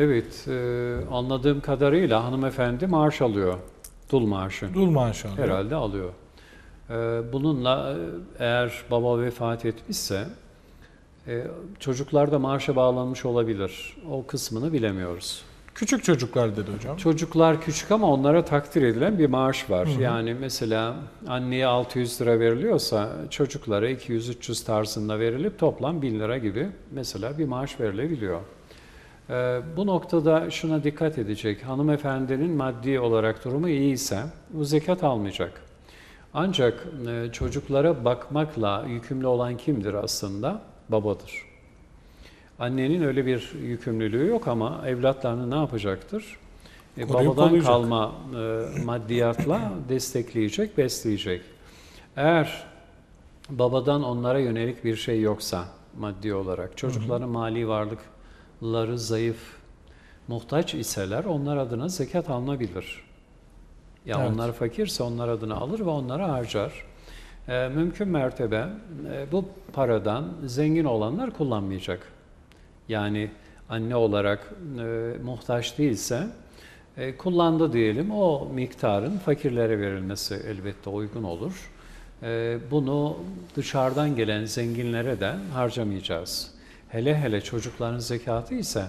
Evet, e, anladığım kadarıyla hanımefendi maaş alıyor. Dul maaşı. Dul maaşı alıyor. Herhalde alıyor. E, bununla e, eğer baba vefat etmişse e, çocuklar da maaşa bağlanmış olabilir. O kısmını bilemiyoruz. Küçük çocuklar dedi hocam. Çocuklar küçük ama onlara takdir edilen bir maaş var. Yani mesela anneye 600 lira veriliyorsa çocuklara 200-300 tarzında verilip toplam 1000 lira gibi mesela bir maaş verilebiliyor. Ee, bu noktada şuna dikkat edecek. Hanımefendinin maddi olarak durumu iyiyse bu zekat almayacak. Ancak e, çocuklara bakmakla yükümlü olan kimdir aslında? Babadır. Annenin öyle bir yükümlülüğü yok ama evlatlarını ne yapacaktır? E, babadan kollayacak. kalma e, maddiyatla destekleyecek, besleyecek. Eğer babadan onlara yönelik bir şey yoksa maddi olarak, çocukların mali varlıkları zayıf, muhtaç iseler onlar adına zekat alınabilir. Ya Evet. onlar fakirse onlar adına alır ve onları harcar. E, mümkün mertebe e, bu paradan zengin olanlar kullanmayacak. Yani anne olarak e, muhtaç değilse e, kullandı diyelim o miktarın fakirlere verilmesi elbette uygun olur. E, bunu dışarıdan gelen zenginlere de harcamayacağız. Hele hele çocukların zekatı ise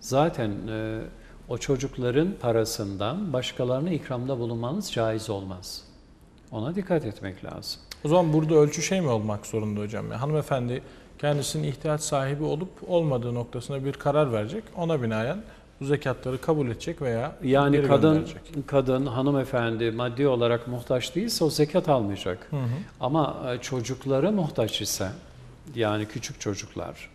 zaten e, o çocukların parasından başkalarına ikramda bulunmanız caiz olmaz. Ona dikkat etmek lazım. O zaman burada ölçü şey mi olmak zorunda hocam? Yani hanımefendi kendisinin ihtiyaç sahibi olup olmadığı noktasına bir karar verecek. Ona binaen bu zekatları kabul edecek veya Yani geri kadın gönderecek. kadın hanımefendi maddi olarak muhtaç değilse o zekat almayacak. Hı hı. Ama e, çocukları muhtaç ise yani küçük çocuklar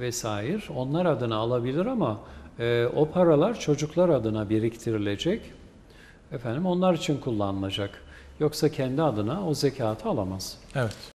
vesaire onlar adına alabilir ama e, o paralar çocuklar adına biriktirilecek. Efendim onlar için kullanılacak. Yoksa kendi adına o zekatı alamaz. Evet.